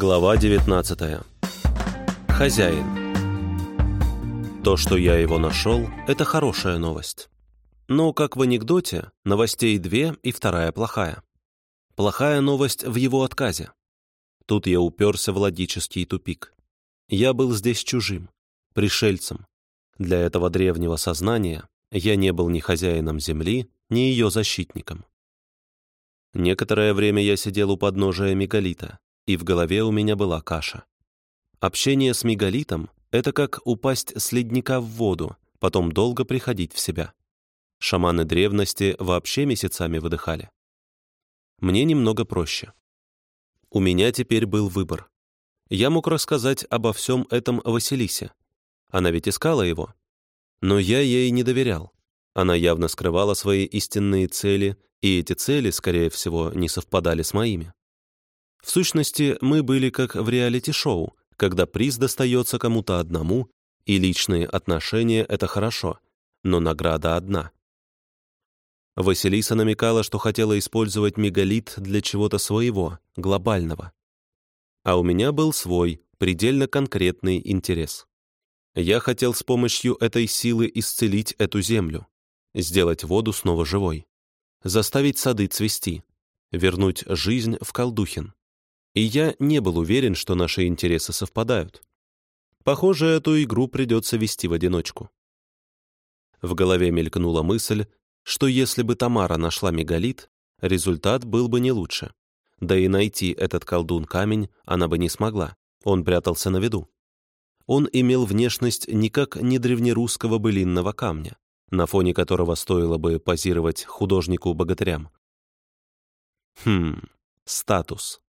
Глава 19. Хозяин. То, что я его нашел, это хорошая новость. Но, как в анекдоте, новостей две и вторая плохая. Плохая новость в его отказе. Тут я уперся в логический тупик. Я был здесь чужим, пришельцем. Для этого древнего сознания я не был ни хозяином земли, ни ее защитником. Некоторое время я сидел у подножия мегалита, и в голове у меня была каша. Общение с мегалитом — это как упасть с ледника в воду, потом долго приходить в себя. Шаманы древности вообще месяцами выдыхали. Мне немного проще. У меня теперь был выбор. Я мог рассказать обо всем этом Василисе. Она ведь искала его. Но я ей не доверял. Она явно скрывала свои истинные цели, и эти цели, скорее всего, не совпадали с моими. В сущности, мы были как в реалити-шоу, когда приз достается кому-то одному, и личные отношения — это хорошо, но награда одна. Василиса намекала, что хотела использовать мегалит для чего-то своего, глобального. А у меня был свой, предельно конкретный интерес. Я хотел с помощью этой силы исцелить эту землю, сделать воду снова живой, заставить сады цвести, вернуть жизнь в Колдухин и я не был уверен, что наши интересы совпадают. Похоже, эту игру придется вести в одиночку. В голове мелькнула мысль, что если бы Тамара нашла мегалит, результат был бы не лучше. Да и найти этот колдун-камень она бы не смогла, он прятался на виду. Он имел внешность не как недревнерусского былинного камня, на фоне которого стоило бы позировать художнику-богатырям. Хм, статус.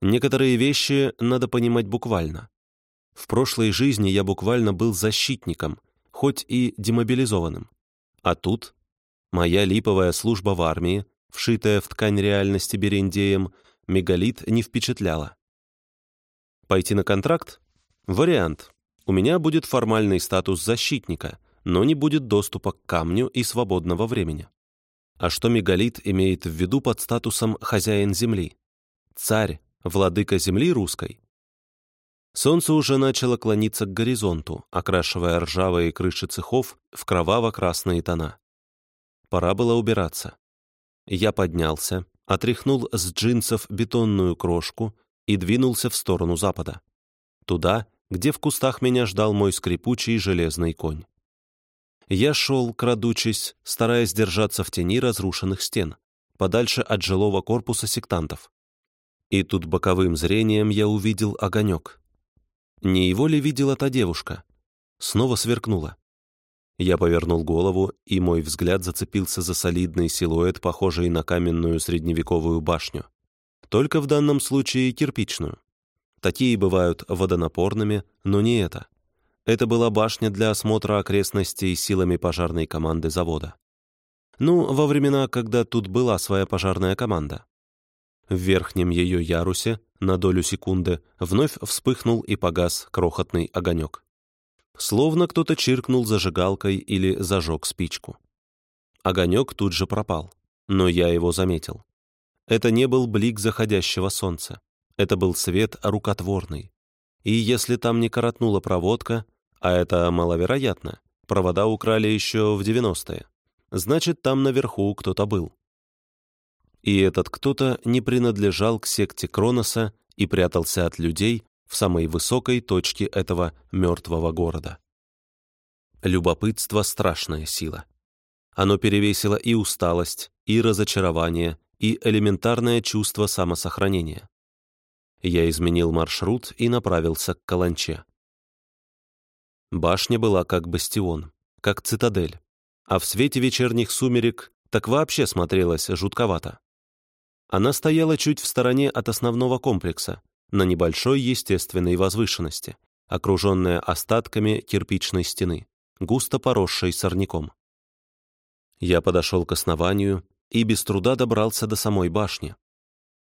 Некоторые вещи надо понимать буквально. В прошлой жизни я буквально был защитником, хоть и демобилизованным. А тут моя липовая служба в армии, вшитая в ткань реальности берендеем, мегалит не впечатляла. Пойти на контракт? Вариант. У меня будет формальный статус защитника, но не будет доступа к камню и свободного времени. А что мегалит имеет в виду под статусом «хозяин земли»? Царь, владыка земли русской. Солнце уже начало клониться к горизонту, окрашивая ржавые крыши цехов в кроваво-красные тона. Пора было убираться. Я поднялся, отряхнул с джинсов бетонную крошку и двинулся в сторону запада. Туда, где в кустах меня ждал мой скрипучий железный конь. Я шел, крадучись, стараясь держаться в тени разрушенных стен, подальше от жилого корпуса сектантов. И тут боковым зрением я увидел огонек. Не его ли видела та девушка? Снова сверкнула. Я повернул голову, и мой взгляд зацепился за солидный силуэт, похожий на каменную средневековую башню. Только в данном случае кирпичную. Такие бывают водонапорными, но не это. Это была башня для осмотра окрестностей силами пожарной команды завода. Ну, во времена, когда тут была своя пожарная команда. В верхнем ее ярусе, на долю секунды, вновь вспыхнул и погас крохотный огонек. Словно кто-то чиркнул зажигалкой или зажег спичку. Огонек тут же пропал, но я его заметил. Это не был блик заходящего солнца. Это был свет рукотворный. И если там не коротнула проводка, а это маловероятно, провода украли еще в 90-е, значит, там наверху кто-то был. И этот кто-то не принадлежал к секте Кроноса и прятался от людей в самой высокой точке этого мертвого города. Любопытство — страшная сила. Оно перевесило и усталость, и разочарование, и элементарное чувство самосохранения. Я изменил маршрут и направился к Каланче. Башня была как бастион, как цитадель, а в свете вечерних сумерек так вообще смотрелась жутковато. Она стояла чуть в стороне от основного комплекса, на небольшой естественной возвышенности, окруженная остатками кирпичной стены, густо поросшей сорняком. Я подошел к основанию и без труда добрался до самой башни.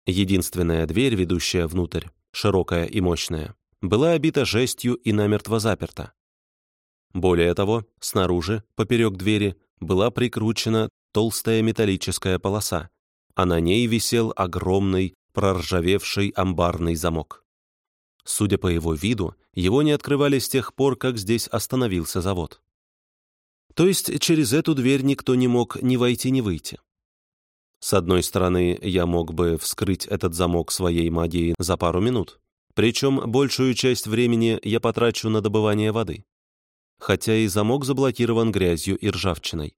Единственная дверь, ведущая внутрь, широкая и мощная, была обита жестью и намертво заперта. Более того, снаружи, поперек двери, была прикручена толстая металлическая полоса, а на ней висел огромный, проржавевший амбарный замок. Судя по его виду, его не открывали с тех пор, как здесь остановился завод. То есть через эту дверь никто не мог ни войти, ни выйти. С одной стороны, я мог бы вскрыть этот замок своей магией за пару минут, причем большую часть времени я потрачу на добывание воды. Хотя и замок заблокирован грязью и ржавчиной.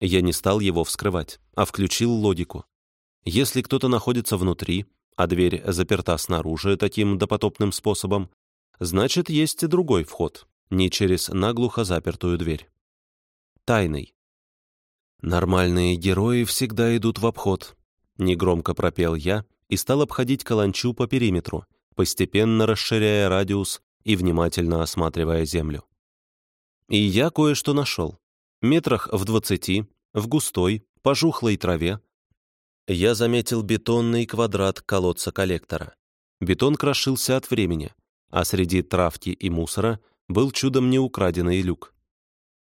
Я не стал его вскрывать, а включил логику. Если кто-то находится внутри, а дверь заперта снаружи таким допотопным способом, значит, есть и другой вход, не через наглухо запертую дверь. Тайный. «Нормальные герои всегда идут в обход», — негромко пропел я и стал обходить каланчу по периметру, постепенно расширяя радиус и внимательно осматривая землю. И я кое-что нашел. Метрах в двадцати, в густой, пожухлой траве, я заметил бетонный квадрат колодца коллектора. Бетон крошился от времени, а среди травки и мусора был чудом не украденный люк.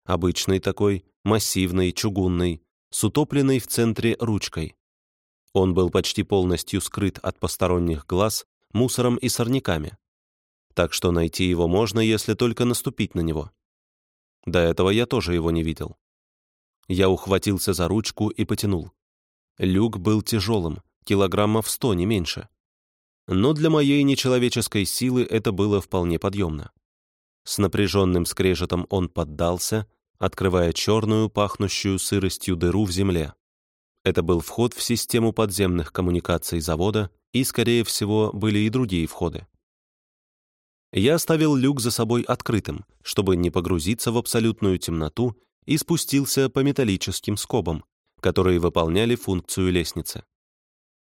Обычный такой, массивный, чугунный, с утопленной в центре ручкой. Он был почти полностью скрыт от посторонних глаз мусором и сорняками. Так что найти его можно, если только наступить на него. До этого я тоже его не видел. Я ухватился за ручку и потянул. Люк был тяжелым, килограммов сто, не меньше. Но для моей нечеловеческой силы это было вполне подъемно. С напряженным скрежетом он поддался, открывая черную, пахнущую сыростью дыру в земле. Это был вход в систему подземных коммуникаций завода, и, скорее всего, были и другие входы. Я оставил люк за собой открытым, чтобы не погрузиться в абсолютную темноту, и спустился по металлическим скобам, которые выполняли функцию лестницы.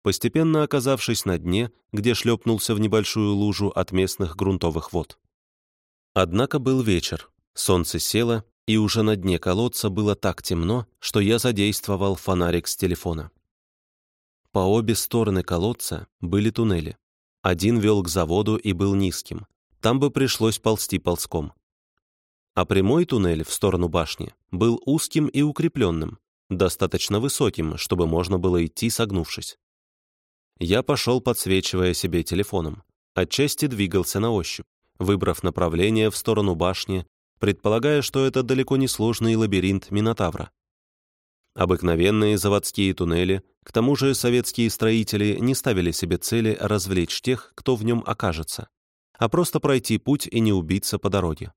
Постепенно оказавшись на дне, где шлепнулся в небольшую лужу от местных грунтовых вод. Однако был вечер, солнце село, и уже на дне колодца было так темно, что я задействовал фонарик с телефона. По обе стороны колодца были туннели. Один вел к заводу и был низким. Там бы пришлось ползти ползком. А прямой туннель в сторону башни был узким и укрепленным, достаточно высоким, чтобы можно было идти согнувшись. Я пошел, подсвечивая себе телефоном. Отчасти двигался на ощупь, выбрав направление в сторону башни, предполагая, что это далеко не сложный лабиринт Минотавра. Обыкновенные заводские туннели, к тому же советские строители не ставили себе цели развлечь тех, кто в нем окажется, а просто пройти путь и не убиться по дороге.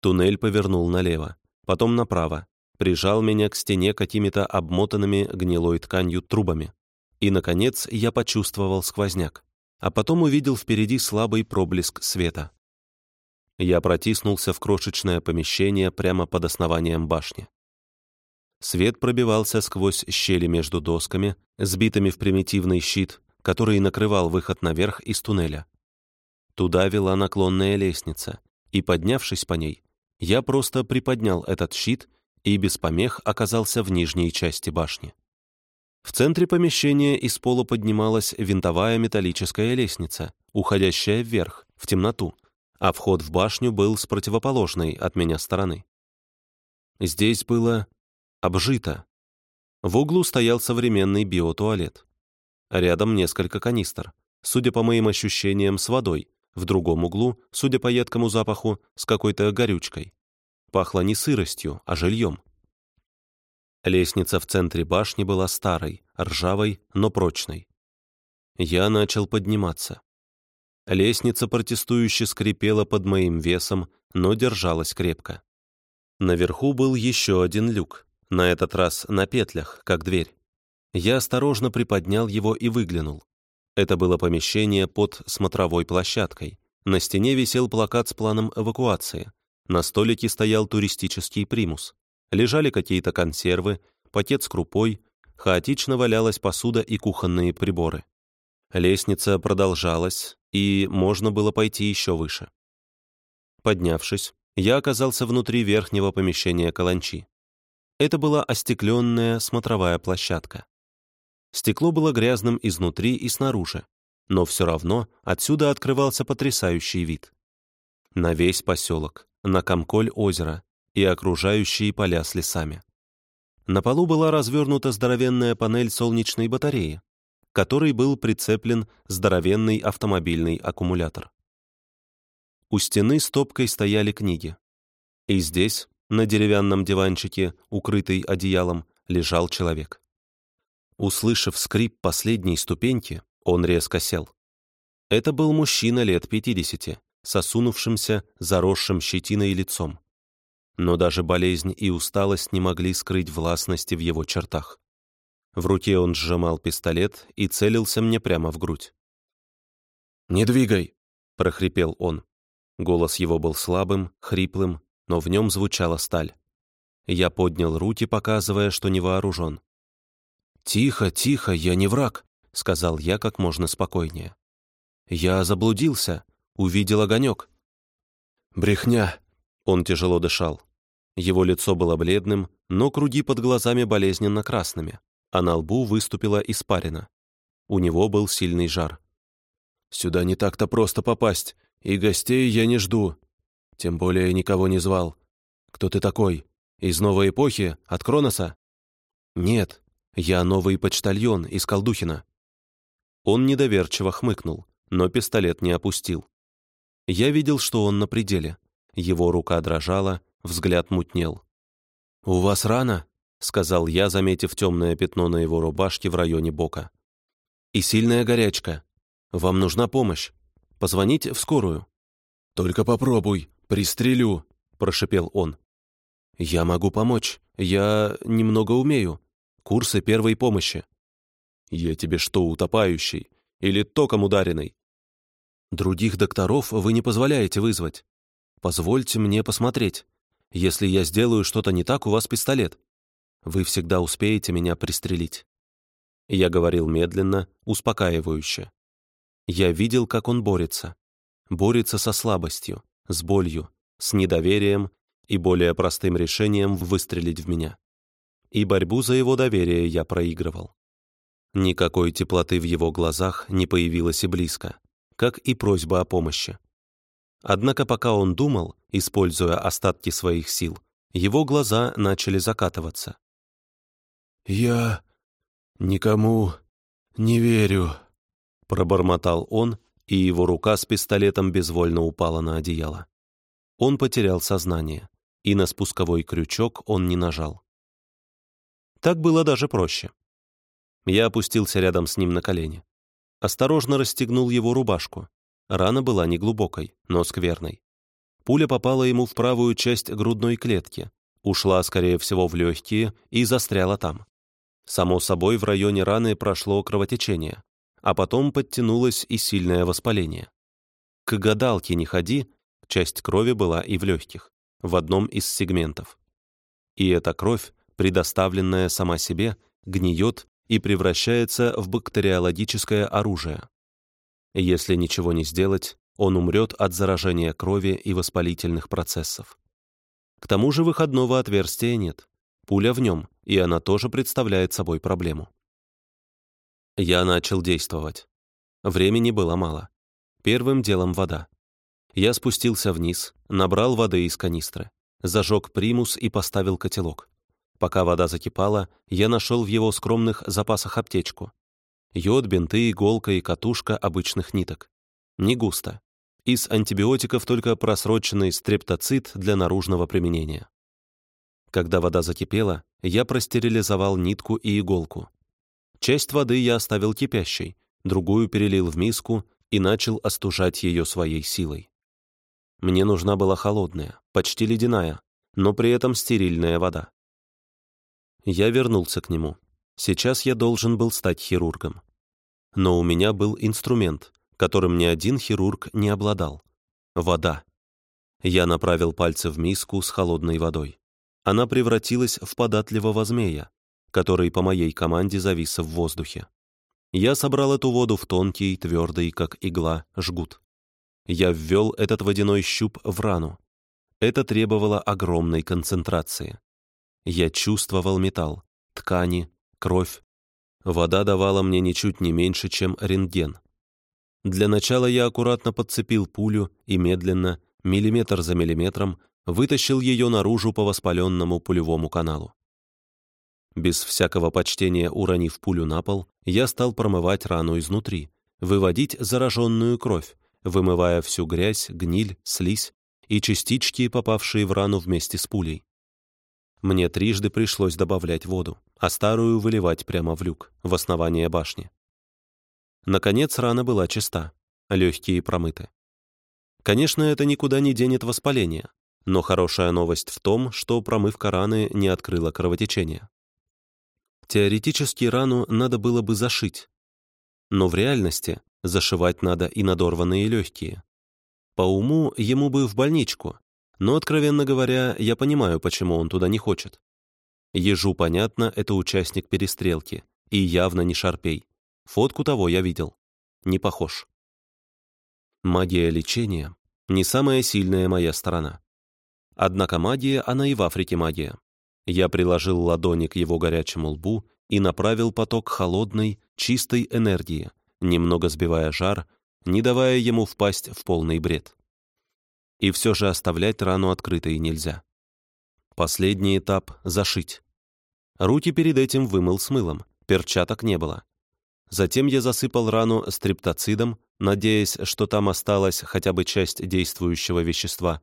Туннель повернул налево, потом направо, прижал меня к стене какими-то обмотанными гнилой тканью трубами. И, наконец, я почувствовал сквозняк, а потом увидел впереди слабый проблеск света. Я протиснулся в крошечное помещение прямо под основанием башни. Свет пробивался сквозь щели между досками, сбитыми в примитивный щит, который накрывал выход наверх из туннеля. Туда вела наклонная лестница, и, поднявшись по ней, я просто приподнял этот щит и без помех оказался в нижней части башни. В центре помещения из пола поднималась винтовая металлическая лестница, уходящая вверх, в темноту, а вход в башню был с противоположной от меня стороны. Здесь было обжито. В углу стоял современный биотуалет. Рядом несколько канистр, судя по моим ощущениям, с водой, в другом углу, судя по едкому запаху, с какой-то горючкой. Пахло не сыростью, а жильем. Лестница в центре башни была старой, ржавой, но прочной. Я начал подниматься. Лестница протестующе скрипела под моим весом, но держалась крепко. Наверху был еще один люк, на этот раз на петлях, как дверь. Я осторожно приподнял его и выглянул. Это было помещение под смотровой площадкой. На стене висел плакат с планом эвакуации. На столике стоял туристический примус. Лежали какие-то консервы, пакет с крупой, хаотично валялась посуда и кухонные приборы. Лестница продолжалась, и можно было пойти еще выше. Поднявшись, я оказался внутри верхнего помещения каланчи. Это была остекленная смотровая площадка. Стекло было грязным изнутри и снаружи, но все равно отсюда открывался потрясающий вид. На весь поселок, на Комколь озера и окружающие поля с лесами. На полу была развернута здоровенная панель солнечной батареи. которой был прицеплен здоровенный автомобильный аккумулятор. У стены стопкой стояли книги. И здесь, на деревянном диванчике, укрытый одеялом, лежал человек. Услышав скрип последней ступеньки, он резко сел. Это был мужчина лет пятидесяти, с осунувшимся, заросшим щетиной лицом. Но даже болезнь и усталость не могли скрыть властности в его чертах. В руке он сжимал пистолет и целился мне прямо в грудь. «Не двигай!» — прохрипел он. Голос его был слабым, хриплым, но в нем звучала сталь. Я поднял руки, показывая, что не вооружен. «Тихо, тихо, я не враг», — сказал я как можно спокойнее. «Я заблудился, увидел огонек». «Брехня», — он тяжело дышал. Его лицо было бледным, но круги под глазами болезненно красными, а на лбу выступила испарина. У него был сильный жар. «Сюда не так-то просто попасть, и гостей я не жду. Тем более никого не звал. Кто ты такой? Из новой эпохи? От Кроноса?» «Нет, я новый почтальон из Колдухина». Он недоверчиво хмыкнул, но пистолет не опустил. Я видел, что он на пределе. Его рука дрожала, взгляд мутнел. «У вас рана?» — сказал я, заметив темное пятно на его рубашке в районе бока. «И сильная горячка. Вам нужна помощь. Позвоните в скорую». «Только попробуй, пристрелю», — прошепел он. «Я могу помочь. Я немного умею. Курсы первой помощи». «Я тебе что, утопающий? Или током ударенный?» «Других докторов вы не позволяете вызвать. Позвольте мне посмотреть. Если я сделаю что-то не так, у вас пистолет. Вы всегда успеете меня пристрелить». Я говорил медленно, успокаивающе. Я видел, как он борется. Борется со слабостью, с болью, с недоверием и более простым решением выстрелить в меня. И борьбу за его доверие я проигрывал. Никакой теплоты в его глазах не появилось и близко, как и просьба о помощи. Однако пока он думал, используя остатки своих сил, его глаза начали закатываться. «Я никому не верю», Пробормотал он, и его рука с пистолетом безвольно упала на одеяло. Он потерял сознание, и на спусковой крючок он не нажал. Так было даже проще. Я опустился рядом с ним на колени. Осторожно расстегнул его рубашку. Рана была неглубокой, но скверной. Пуля попала ему в правую часть грудной клетки, ушла, скорее всего, в легкие и застряла там. Само собой, в районе раны прошло кровотечение а потом подтянулось и сильное воспаление. К гадалке не ходи, часть крови была и в легких, в одном из сегментов. И эта кровь, предоставленная сама себе, гниет и превращается в бактериологическое оружие. Если ничего не сделать, он умрет от заражения крови и воспалительных процессов. К тому же выходного отверстия нет. Пуля в нем, и она тоже представляет собой проблему. Я начал действовать. Времени было мало. Первым делом вода. Я спустился вниз, набрал воды из канистры, зажег примус и поставил котелок. Пока вода закипала, я нашел в его скромных запасах аптечку. Йод, бинты, иголка и катушка обычных ниток. Не густо. Из антибиотиков только просроченный стрептоцит для наружного применения. Когда вода закипела, я простерилизовал нитку и иголку, Часть воды я оставил кипящей, другую перелил в миску и начал остужать ее своей силой. Мне нужна была холодная, почти ледяная, но при этом стерильная вода. Я вернулся к нему. Сейчас я должен был стать хирургом. Но у меня был инструмент, которым ни один хирург не обладал. Вода. Я направил пальцы в миску с холодной водой. Она превратилась в податливого змея, который по моей команде завис в воздухе. Я собрал эту воду в тонкий, твердый, как игла, жгут. Я ввел этот водяной щуп в рану. Это требовало огромной концентрации. Я чувствовал металл, ткани, кровь. Вода давала мне ничуть не меньше, чем рентген. Для начала я аккуратно подцепил пулю и медленно, миллиметр за миллиметром, вытащил ее наружу по воспаленному пулевому каналу. Без всякого почтения уронив пулю на пол, я стал промывать рану изнутри, выводить зараженную кровь, вымывая всю грязь, гниль, слизь и частички, попавшие в рану вместе с пулей. Мне трижды пришлось добавлять воду, а старую выливать прямо в люк, в основание башни. Наконец рана была чиста, легкие промыты. Конечно, это никуда не денет воспаление, но хорошая новость в том, что промывка раны не открыла кровотечение. Теоретически рану надо было бы зашить, но в реальности зашивать надо и надорванные легкие. По уму ему бы в больничку, но, откровенно говоря, я понимаю, почему он туда не хочет. Ежу, понятно, это участник перестрелки, и явно не шарпей. Фотку того я видел. Не похож. Магия лечения — не самая сильная моя сторона. Однако магия, она и в Африке магия. Я приложил ладони к его горячему лбу и направил поток холодной, чистой энергии, немного сбивая жар, не давая ему впасть в полный бред. И все же оставлять рану открытой нельзя. Последний этап — зашить. Руки перед этим вымыл с мылом, перчаток не было. Затем я засыпал рану стриптоцидом, надеясь, что там осталась хотя бы часть действующего вещества.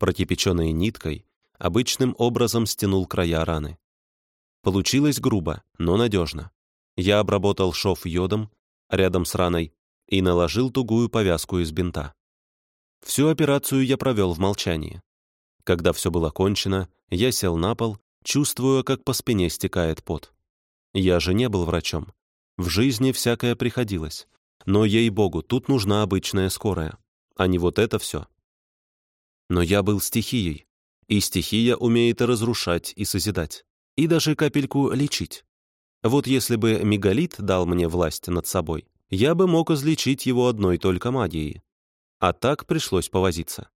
Прокипяченной ниткой обычным образом стянул края раны. Получилось грубо, но надежно. Я обработал шов йодом рядом с раной и наложил тугую повязку из бинта. Всю операцию я провел в молчании. Когда все было кончено, я сел на пол, чувствуя, как по спине стекает пот. Я же не был врачом. В жизни всякое приходилось. Но, ей-богу, тут нужна обычная скорая, а не вот это все. Но я был стихией, и стихия умеет и разрушать, и созидать, и даже капельку лечить. Вот если бы мегалит дал мне власть над собой, я бы мог излечить его одной только магией. А так пришлось повозиться.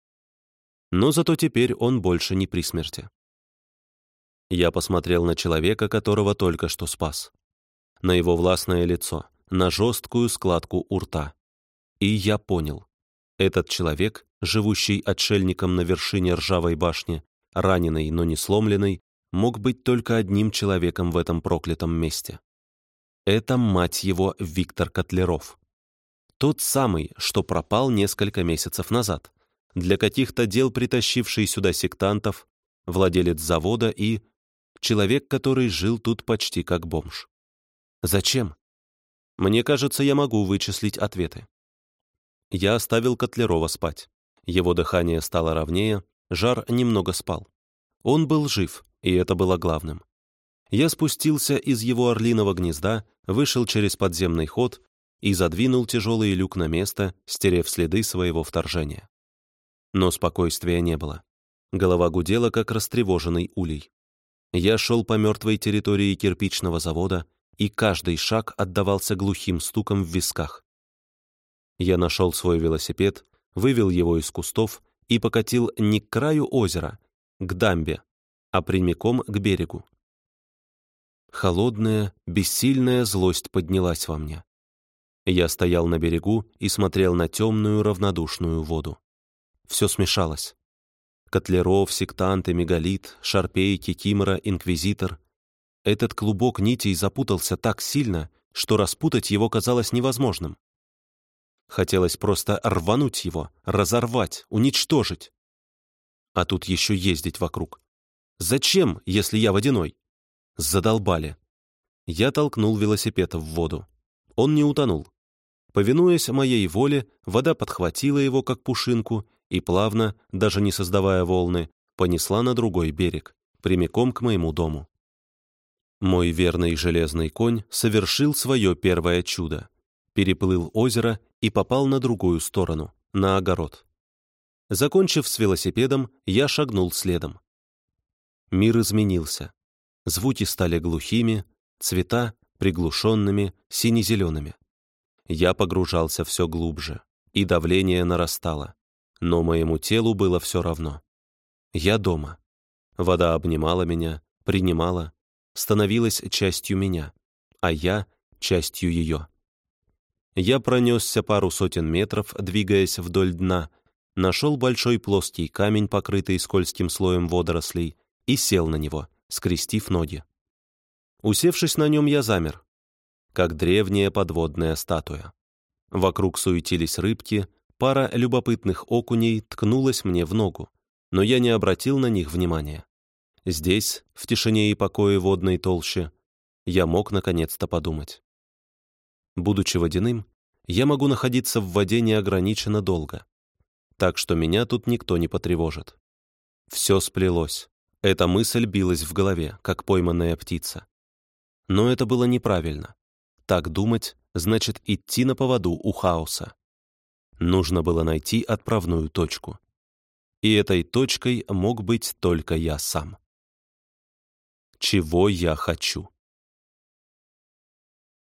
Но зато теперь он больше не при смерти. Я посмотрел на человека, которого только что спас на его властное лицо, на жесткую складку у рта. И я понял. Этот человек, живущий отшельником на вершине ржавой башни, раненый, но не сломленный, мог быть только одним человеком в этом проклятом месте. Это, мать его, Виктор Котлеров. Тот самый, что пропал несколько месяцев назад, для каких-то дел притащивший сюда сектантов, владелец завода и человек, который жил тут почти как бомж. Зачем? Мне кажется, я могу вычислить ответы. Я оставил Котлерова спать. Его дыхание стало ровнее, жар немного спал. Он был жив, и это было главным. Я спустился из его орлиного гнезда, вышел через подземный ход и задвинул тяжелый люк на место, стерев следы своего вторжения. Но спокойствия не было. Голова гудела, как растревоженный улей. Я шел по мертвой территории кирпичного завода, и каждый шаг отдавался глухим стуком в висках. Я нашел свой велосипед, вывел его из кустов и покатил не к краю озера, к дамбе, а прямиком к берегу. Холодная, бессильная злость поднялась во мне. Я стоял на берегу и смотрел на темную равнодушную воду. Все смешалось. Котлеров, сектанты, мегалит, шарпей, кикимора, инквизитор, этот клубок нитей запутался так сильно, что распутать его казалось невозможным. Хотелось просто рвануть его, разорвать, уничтожить. А тут еще ездить вокруг. Зачем, если я водяной? Задолбали. Я толкнул велосипед в воду. Он не утонул. Повинуясь моей воле, вода подхватила его, как пушинку, и плавно, даже не создавая волны, понесла на другой берег, прямиком к моему дому. Мой верный железный конь совершил свое первое чудо. Переплыл озеро и попал на другую сторону, на огород. Закончив с велосипедом, я шагнул следом. Мир изменился. Звуки стали глухими, цвета — приглушенными, сине-зелеными. Я погружался все глубже, и давление нарастало. Но моему телу было все равно. Я дома. Вода обнимала меня, принимала, становилась частью меня, а я — частью ее. Я пронесся пару сотен метров, двигаясь вдоль дна, нашел большой плоский камень, покрытый скользким слоем водорослей, и сел на него, скрестив ноги. Усевшись на нем, я замер, как древняя подводная статуя. Вокруг суетились рыбки, пара любопытных окуней ткнулась мне в ногу, но я не обратил на них внимания. Здесь, в тишине и покое водной толще, я мог наконец-то подумать. Будучи водяным, я могу находиться в воде неограниченно долго, так что меня тут никто не потревожит. Все сплелось. Эта мысль билась в голове, как пойманная птица. Но это было неправильно. Так думать значит идти на поводу у хаоса. Нужно было найти отправную точку. И этой точкой мог быть только я сам. Чего я хочу?